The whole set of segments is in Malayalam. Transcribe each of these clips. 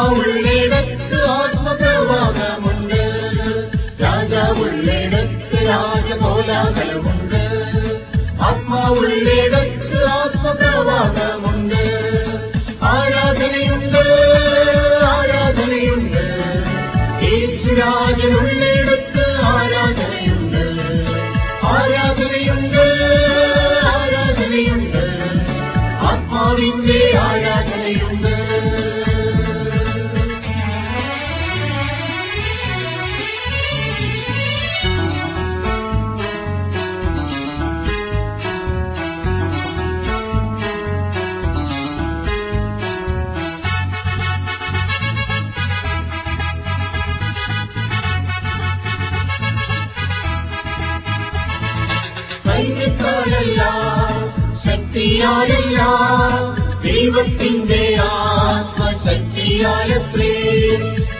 ആത്മാവുള്ളിടത്ത് ആത്മപ്രവാഹമുണ്ട്. രാജാവുള്ളിടത്ത് രാജകോലാഹലമുണ്ട്. ആത്മാവുള്ളിടത്ത് ആത്മപ്രവാഹമുണ്ട്. ആരാധനയുണ്ട് ആരാധനയുണ്ട്. യേശുരാജനുള്ളിടത്ത് ശക്തിയാലല്ല ദൈവത്തിന്റെ ആത്മശക്തിയാലത്രേ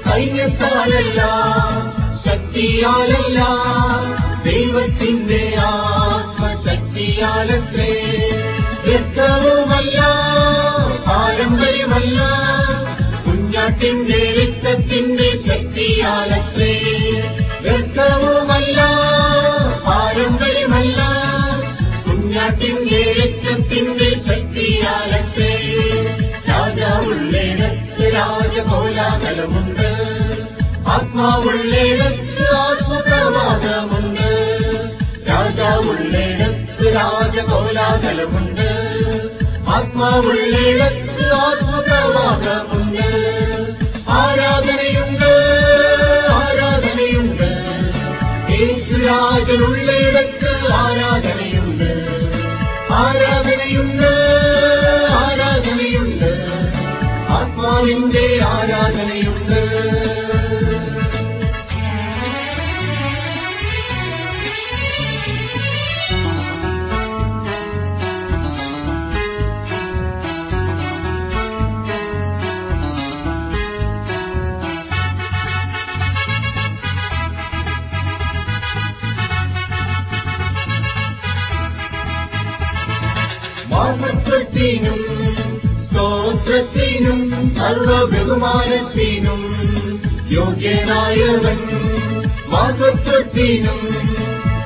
സൈന്യത്താലല്ല ശക്തിയാലല്ല ദൈവത്തിന്റെ ആത്മശക്തിയാലത്രേ വ്യക്തവുമല്ല പാരമ്പര്യമല്ല കുഞ്ഞാട്ടിന്റെ രക്തത്തിന്റെ ശക്തിയാലത്രേ രാജാവുള്ളിടത്ത് രാജകോലാഹലമുണ്ട് ആത്മാവുള്ളിടത്ത് ആത്മപ്രവാദമുണ്ട്. രാജാവുള്ളിടത്ത് രാജകോലാഹലമുണ്ട് ആത്മാവുള്ളിടത്ത് ആത്മപ്രവാഹമുണ്ട് ആത്മാവിന്റെ ആരാധനയുണ്ട്. മഹത്വത്തിനും സ്തോത്രത്തിനും സർവബഹുമാനത്തിനും യോഗ്യനായവൻ മഹത്വത്തിനും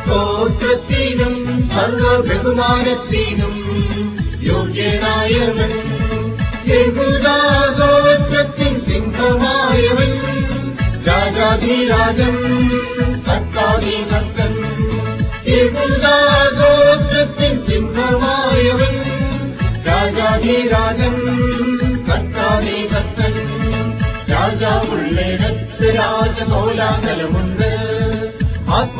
സ്തോത്രത്തിനും സർവബഹുമാനത്തിനും യോഗ്യനായവൻ യഹൂദാഗോത്രത്തിൻ സിംഹമായവൻ രാജാധിരാജൻ കർത്താധികർത്തൻ യഹൂദാഗോത്രത്തിൻ സിംഹമായവൻ രാജാധിരാജൻ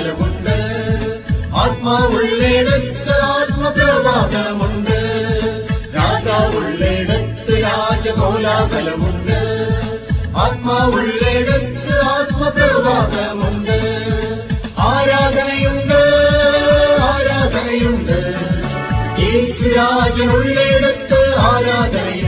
രാജകോലാഹലമുണ്ട് ആത്മാവുള്ളിടത്ത് ആത്മപ്രവാഹമുണ്ട് രാജാവുള്ളിടത്ത് രാജകോലാഹലമുണ്ട്. ആത്മാവുള്ളിടത്ത് ആത്മപ്രവാഹമുണ്ട് ആരാധനയുണ്ട് ആരാധനയുണ്ട്. യേശുരാജനുള്ളിടത്ത് ആരാധനയുണ്ട്.